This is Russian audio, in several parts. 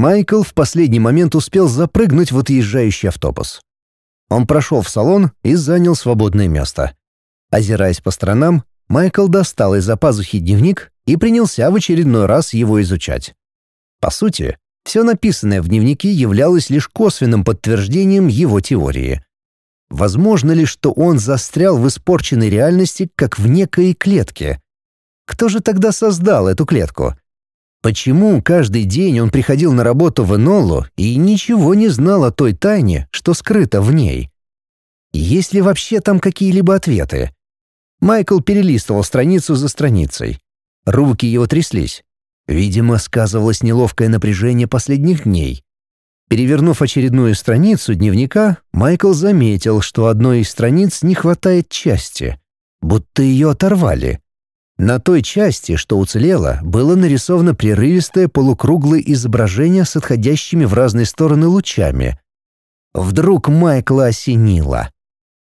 Майкл в последний момент успел запрыгнуть в отъезжающий автобус. Он прошел в салон и занял свободное место. Озираясь по сторонам, Майкл достал из-за пазухи дневник и принялся в очередной раз его изучать. По сути, все написанное в дневнике являлось лишь косвенным подтверждением его теории. Возможно ли, что он застрял в испорченной реальности, как в некой клетке? Кто же тогда создал эту клетку? Почему каждый день он приходил на работу в Энолу и ничего не знал о той тайне, что скрыто в ней? Есть ли вообще там какие-либо ответы? Майкл перелистывал страницу за страницей. Руки его тряслись. Видимо, сказывалось неловкое напряжение последних дней. Перевернув очередную страницу дневника, Майкл заметил, что одной из страниц не хватает части, будто ее оторвали. На той части, что уцелело, было нарисовано прерывистое полукруглое изображение с отходящими в разные стороны лучами. Вдруг Майкла осенило.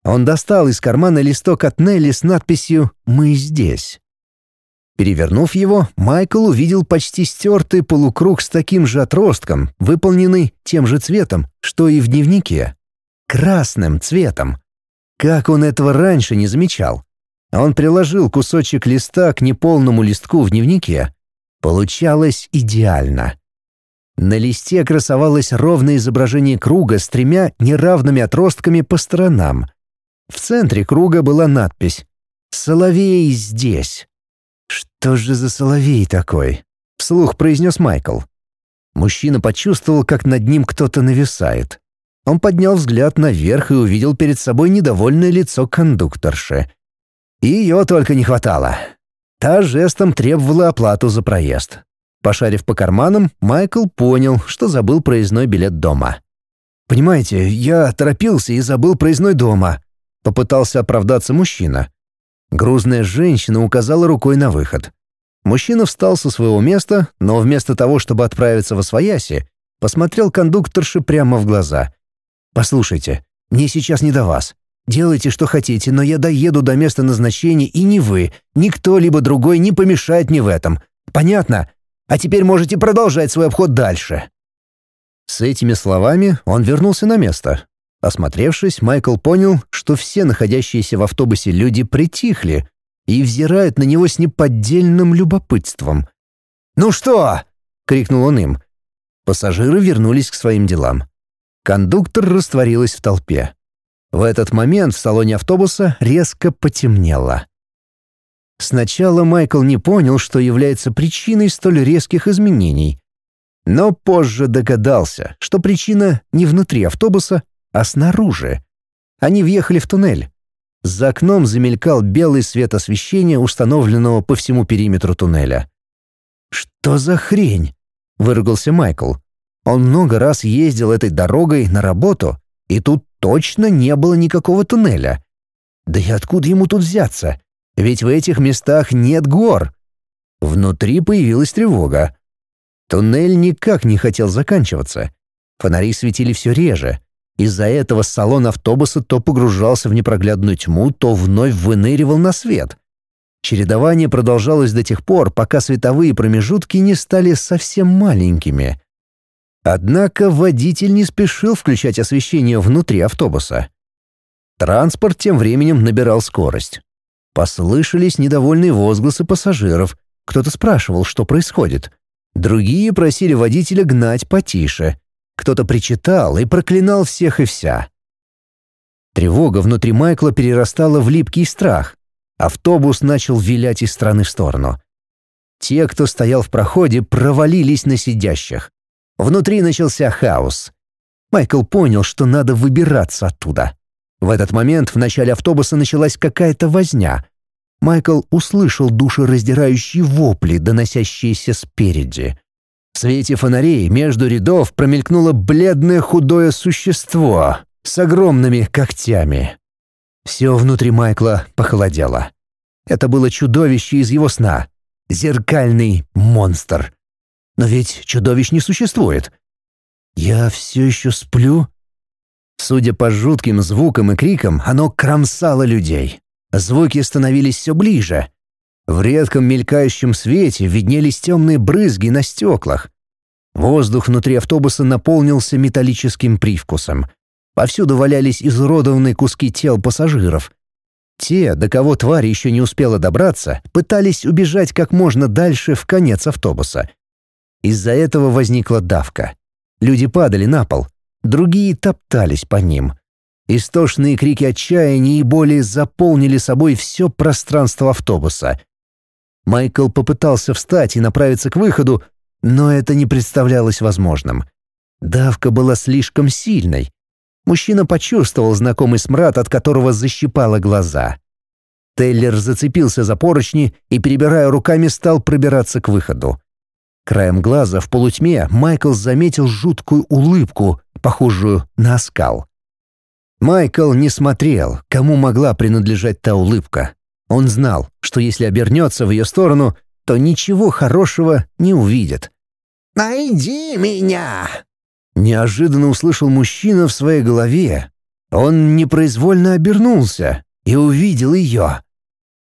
Он достал из кармана листок от Нелли с надписью «Мы здесь». Перевернув его, Майкл увидел почти стертый полукруг с таким же отростком, выполненный тем же цветом, что и в дневнике. Красным цветом. Как он этого раньше не замечал? Он приложил кусочек листа к неполному листку в дневнике. Получалось идеально. На листе красовалось ровное изображение круга с тремя неравными отростками по сторонам. В центре круга была надпись «Соловей здесь». «Что же за соловей такой?» — вслух произнес Майкл. Мужчина почувствовал, как над ним кто-то нависает. Он поднял взгляд наверх и увидел перед собой недовольное лицо кондукторши. Ее только не хватало. Та жестом требовала оплату за проезд. Пошарив по карманам, Майкл понял, что забыл проездной билет дома. «Понимаете, я торопился и забыл проездной дома», — попытался оправдаться мужчина. Грузная женщина указала рукой на выход. Мужчина встал со своего места, но вместо того, чтобы отправиться во свояси, посмотрел кондукторше прямо в глаза. «Послушайте, мне сейчас не до вас. Делайте, что хотите, но я доеду до места назначения, и ни вы, ни кто-либо другой не помешает мне в этом. Понятно? А теперь можете продолжать свой обход дальше». С этими словами он вернулся на место, Осмотревшись, Майкл понял, что все находящиеся в автобусе люди притихли и взирают на него с неподдельным любопытством. «Ну что?» — крикнул он им. Пассажиры вернулись к своим делам. Кондуктор растворилась в толпе. В этот момент в салоне автобуса резко потемнело. Сначала Майкл не понял, что является причиной столь резких изменений, но позже догадался, что причина не внутри автобуса, а снаружи. Они въехали в туннель. За окном замелькал белый свет освещения, установленного по всему периметру туннеля. «Что за хрень?» — выругался Майкл. Он много раз ездил этой дорогой на работу, и тут точно не было никакого туннеля. Да и откуда ему тут взяться? Ведь в этих местах нет гор. Внутри появилась тревога. Туннель никак не хотел заканчиваться. Фонари светили все реже. Из-за этого салон автобуса то погружался в непроглядную тьму, то вновь выныривал на свет. Чередование продолжалось до тех пор, пока световые промежутки не стали совсем маленькими. Однако водитель не спешил включать освещение внутри автобуса. Транспорт тем временем набирал скорость. Послышались недовольные возгласы пассажиров. Кто-то спрашивал, что происходит. Другие просили водителя гнать потише. Кто-то причитал и проклинал всех и вся. Тревога внутри Майкла перерастала в липкий страх. Автобус начал вилять из стороны в сторону. Те, кто стоял в проходе, провалились на сидящих. Внутри начался хаос. Майкл понял, что надо выбираться оттуда. В этот момент в начале автобуса началась какая-то возня. Майкл услышал душераздирающие вопли, доносящиеся спереди. В свете фонарей между рядов промелькнуло бледное худое существо с огромными когтями. Все внутри Майкла похолодело. Это было чудовище из его сна. Зеркальный монстр. Но ведь чудовищ не существует. Я все еще сплю? Судя по жутким звукам и крикам, оно кромсало людей. Звуки становились все ближе. В редком мелькающем свете виднелись темные брызги на стеклах. Воздух внутри автобуса наполнился металлическим привкусом. Повсюду валялись изуродованные куски тел пассажиров. Те, до кого тварь еще не успела добраться, пытались убежать как можно дальше в конец автобуса. Из-за этого возникла давка. Люди падали на пол, другие топтались по ним. Истошные крики отчаяния и боли заполнили собой все пространство автобуса. Майкл попытался встать и направиться к выходу, но это не представлялось возможным. Давка была слишком сильной. Мужчина почувствовал знакомый смрад, от которого защипало глаза. Тейлер зацепился за поручни и, перебирая руками, стал пробираться к выходу. Краем глаза в полутьме Майкл заметил жуткую улыбку, похожую на оскал. Майкл не смотрел, кому могла принадлежать та улыбка. Он знал, что если обернется в ее сторону, то ничего хорошего не увидит. «Найди меня!» Неожиданно услышал мужчина в своей голове. Он непроизвольно обернулся и увидел ее.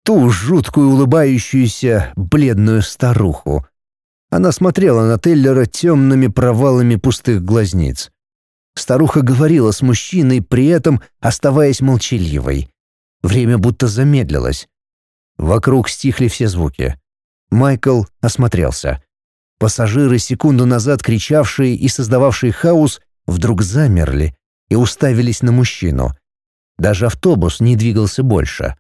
Ту жуткую улыбающуюся бледную старуху. Она смотрела на Теллера темными провалами пустых глазниц. Старуха говорила с мужчиной, при этом оставаясь молчаливой. Время будто замедлилось. Вокруг стихли все звуки. Майкл осмотрелся. Пассажиры, секунду назад кричавшие и создававшие хаос, вдруг замерли и уставились на мужчину. Даже автобус не двигался больше.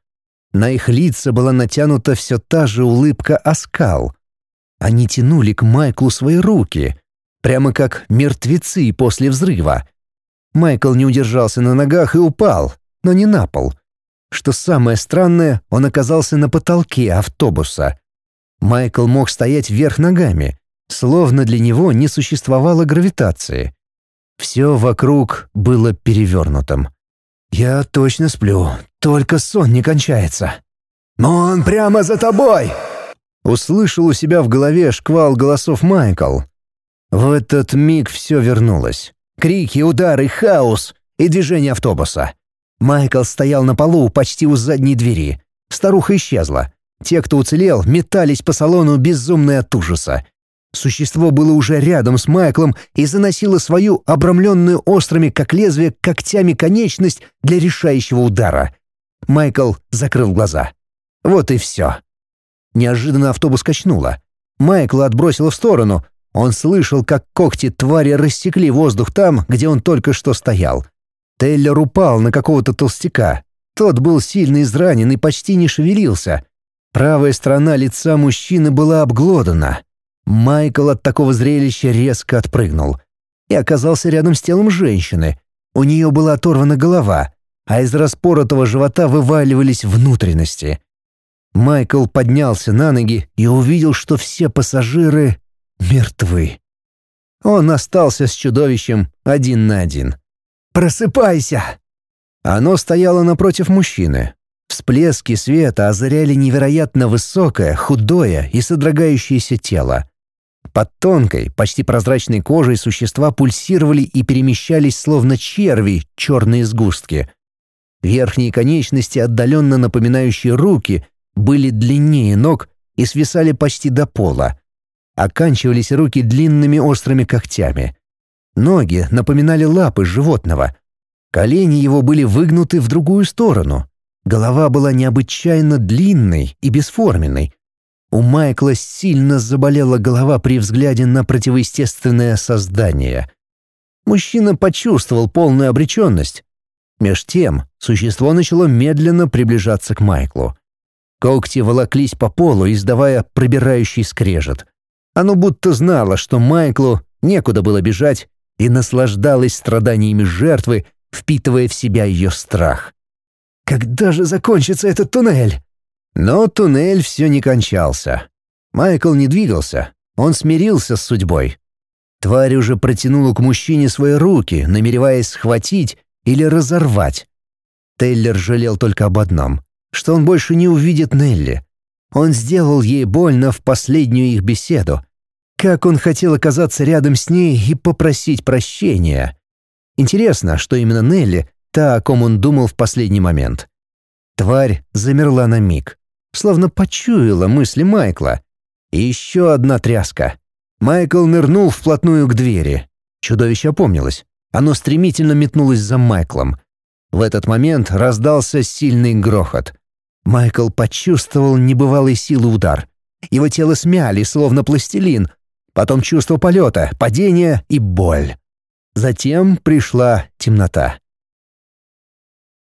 На их лица была натянута все та же улыбка оскал. Они тянули к Майклу свои руки, прямо как мертвецы после взрыва. Майкл не удержался на ногах и упал, но не на пол. Что самое странное, он оказался на потолке автобуса. Майкл мог стоять вверх ногами, словно для него не существовало гравитации. Все вокруг было перевернутым. «Я точно сплю, только сон не кончается». «Но он прямо за тобой!» Услышал у себя в голове шквал голосов Майкл. В этот миг все вернулось. Крики, удары, хаос и движение автобуса. Майкл стоял на полу почти у задней двери. Старуха исчезла. Те, кто уцелел, метались по салону безумные от ужаса. Существо было уже рядом с Майклом и заносило свою обрамленную острыми, как лезвие, когтями конечность для решающего удара. Майкл закрыл глаза. Вот и все. Неожиданно автобус качнуло. Майкла отбросило в сторону, он слышал, как когти твари рассекли воздух там, где он только что стоял. Тейлер упал на какого-то толстяка. Тот был сильно изранен и почти не шевелился. Правая сторона лица мужчины была обглодана. Майкл от такого зрелища резко отпрыгнул и оказался рядом с телом женщины. У нее была оторвана голова, а из распоротого живота вываливались внутренности. Майкл поднялся на ноги и увидел, что все пассажиры мертвы. Он остался с чудовищем один на один. «Просыпайся!» Оно стояло напротив мужчины. Всплески света озаряли невероятно высокое, худое и содрогающееся тело. Под тонкой, почти прозрачной кожей существа пульсировали и перемещались, словно черви, черные сгустки. Верхние конечности, отдаленно напоминающие руки, были длиннее ног и свисали почти до пола. Оканчивались руки длинными острыми когтями. Ноги напоминали лапы животного. Колени его были выгнуты в другую сторону. Голова была необычайно длинной и бесформенной. У Майкла сильно заболела голова при взгляде на противоестественное создание. Мужчина почувствовал полную обреченность. Меж тем существо начало медленно приближаться к Майклу. Когти волоклись по полу, издавая пробирающий скрежет. Оно будто знало, что Майклу некуда было бежать, и наслаждалось страданиями жертвы, впитывая в себя ее страх. «Когда же закончится этот туннель?» Но туннель все не кончался. Майкл не двигался, он смирился с судьбой. Тварь уже протянула к мужчине свои руки, намереваясь схватить или разорвать. Тейлер жалел только об одном, что он больше не увидит Нелли. Он сделал ей больно в последнюю их беседу. Как он хотел оказаться рядом с ней и попросить прощения. Интересно, что именно Нелли, та, о ком он думал в последний момент. Тварь замерла на миг, словно почуяла мысли Майкла. И еще одна тряска. Майкл нырнул вплотную к двери. Чудовище опомнилось. Оно стремительно метнулось за Майклом. В этот момент раздался сильный грохот. Майкл почувствовал небывалой силы удар. Его тело смяли, словно пластилин. Потом чувство полета, падения и боль. Затем пришла темнота.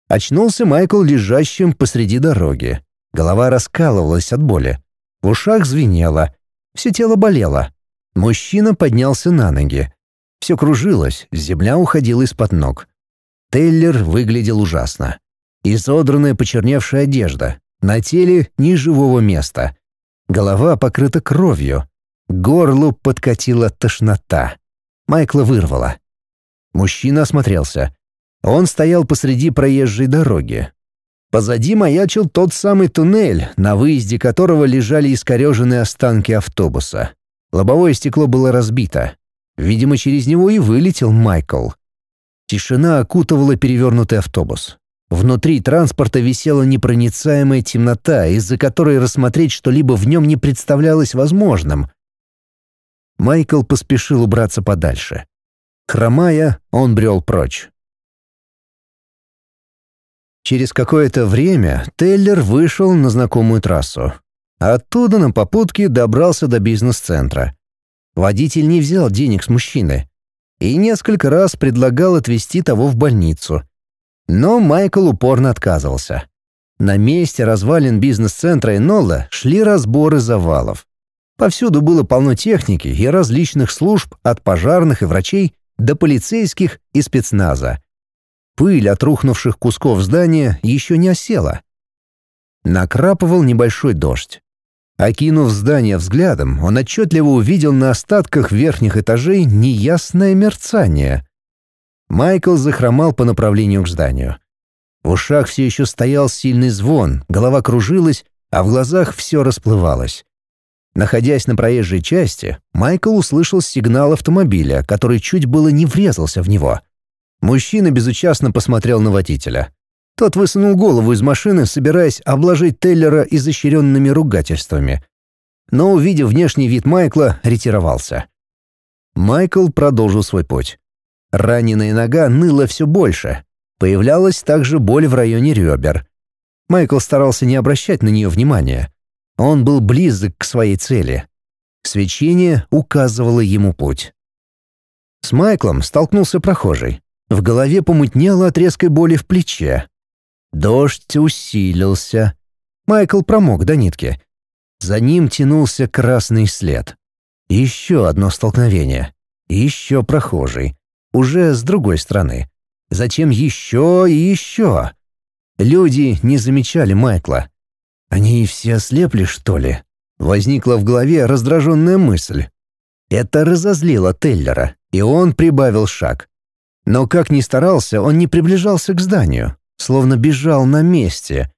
Очнулся Майкл лежащим посреди дороги. Голова раскалывалась от боли. В ушах звенело. Все тело болело. Мужчина поднялся на ноги. Все кружилось, земля уходила из-под ног. Тейлер выглядел ужасно. Изодранная почерневшая одежда. На теле ни живого места. Голова покрыта кровью. К горлу подкатила тошнота. Майкла вырвало. Мужчина осмотрелся. Он стоял посреди проезжей дороги. Позади маячил тот самый туннель, на выезде которого лежали искореженные останки автобуса. Лобовое стекло было разбито. Видимо, через него и вылетел Майкл. Тишина окутывала перевернутый автобус. Внутри транспорта висела непроницаемая темнота, из-за которой рассмотреть что-либо в нем не представлялось возможным. Майкл поспешил убраться подальше. Хромая, он брел прочь. Через какое-то время Теллер вышел на знакомую трассу. Оттуда на попутке добрался до бизнес-центра. Водитель не взял денег с мужчины и несколько раз предлагал отвезти того в больницу. Но Майкл упорно отказывался. На месте развалин бизнес-центра Энола шли разборы завалов. Повсюду было полно техники и различных служб от пожарных и врачей до полицейских и спецназа. Пыль от рухнувших кусков здания еще не осела. Накрапывал небольшой дождь. Окинув здание взглядом, он отчетливо увидел на остатках верхних этажей неясное мерцание. Майкл захромал по направлению к зданию. В ушах все еще стоял сильный звон, голова кружилась, а в глазах все расплывалось. Находясь на проезжей части, Майкл услышал сигнал автомобиля, который чуть было не врезался в него. Мужчина безучастно посмотрел на водителя. Тот высунул голову из машины, собираясь обложить Теллера изощренными ругательствами. Но, увидев внешний вид Майкла, ретировался. Майкл продолжил свой путь. Раненая нога ныла все больше. Появлялась также боль в районе ребер. Майкл старался не обращать на нее внимания. Он был близок к своей цели. Свечение указывало ему путь. С Майклом столкнулся прохожий. В голове помутнело от резкой боли в плече. Дождь усилился. Майкл промок до нитки. За ним тянулся красный след. Еще одно столкновение. Еще прохожий. Уже с другой стороны. Затем еще и еще. Люди не замечали Майкла. Они все ослепли, что ли? Возникла в голове раздраженная мысль. Это разозлило Теллера, и он прибавил шаг. Но как ни старался, он не приближался к зданию, словно бежал на месте.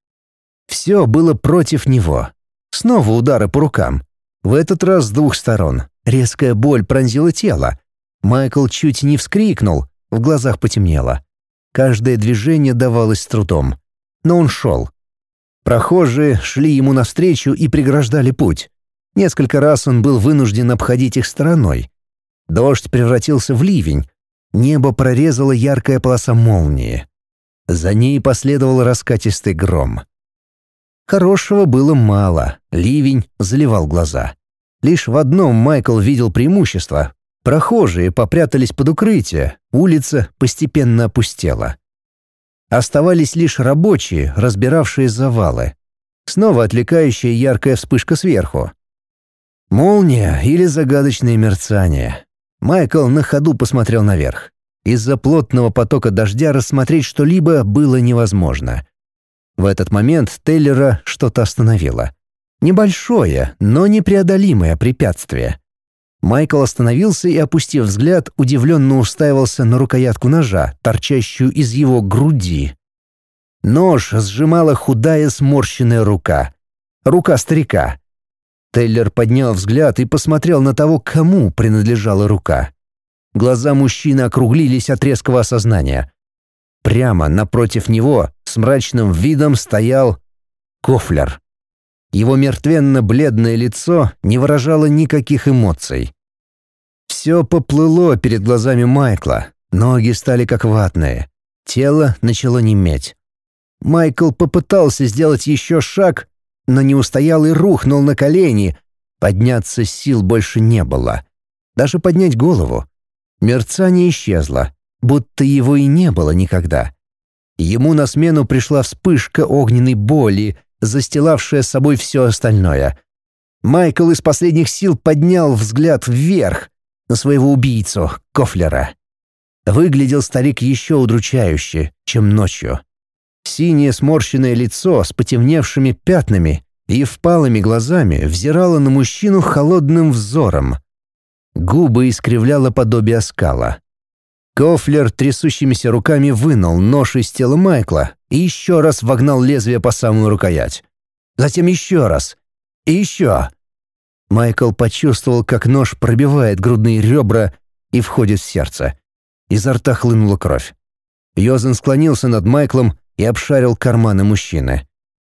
Все было против него. Снова удары по рукам. В этот раз с двух сторон. Резкая боль пронзила тело. Майкл чуть не вскрикнул, в глазах потемнело. Каждое движение давалось с трудом. Но он шел. Прохожие шли ему навстречу и преграждали путь. Несколько раз он был вынужден обходить их стороной. Дождь превратился в ливень, Небо прорезала яркая полоса молнии. За ней последовал раскатистый гром. Хорошего было мало, ливень заливал глаза. Лишь в одном Майкл видел преимущество. Прохожие попрятались под укрытие, улица постепенно опустела. Оставались лишь рабочие, разбиравшие завалы. Снова отвлекающая яркая вспышка сверху. Молния или загадочное мерцание. Майкл на ходу посмотрел наверх. Из-за плотного потока дождя рассмотреть что-либо было невозможно. В этот момент Тейлера что-то остановило. Небольшое, но непреодолимое препятствие. Майкл остановился и, опустив взгляд, удивленно уставился на рукоятку ножа, торчащую из его груди. Нож сжимала худая сморщенная рука. Рука старика. Тейлер поднял взгляд и посмотрел на того, кому принадлежала рука. Глаза мужчины округлились от резкого осознания. Прямо напротив него с мрачным видом стоял Кофлер. Его мертвенно-бледное лицо не выражало никаких эмоций. Все поплыло перед глазами Майкла, ноги стали как ватные, тело начало неметь. Майкл попытался сделать еще шаг, но не устоял и рухнул на колени. Подняться сил больше не было. Даже поднять голову. Мерцание исчезло, будто его и не было никогда. Ему на смену пришла вспышка огненной боли, застилавшая собой все остальное. Майкл из последних сил поднял взгляд вверх на своего убийцу, Кофлера. Выглядел старик еще удручающе, чем ночью. Синее сморщенное лицо с потемневшими пятнами и впалыми глазами взирало на мужчину холодным взором. Губы искривляло подобие скала. Кофлер трясущимися руками вынул нож из тела Майкла и еще раз вогнал лезвие по самую рукоять. Затем еще раз. И еще. Майкл почувствовал, как нож пробивает грудные ребра и входит в сердце. Изо рта хлынула кровь. Йозен склонился над Майклом и обшарил карманы мужчины.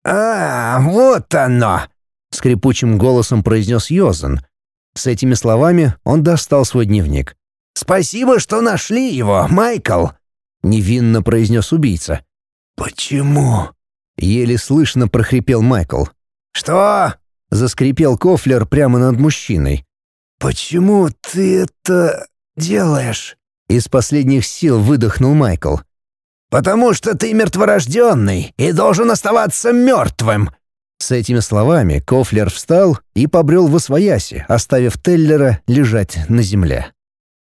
«А, вот оно!» — скрипучим голосом произнес Йозен. С этими словами он достал свой дневник. «Спасибо, что нашли его, Майкл!» — невинно произнес убийца. «Почему?» — еле слышно прохрипел Майкл. «Что?» — заскрипел Кофлер прямо над мужчиной. «Почему ты это делаешь?» Из последних сил выдохнул Майкл. «Потому что ты мертворожденный и должен оставаться мертвым!» С этими словами Кофлер встал и побрел в освояси, оставив Теллера лежать на земле.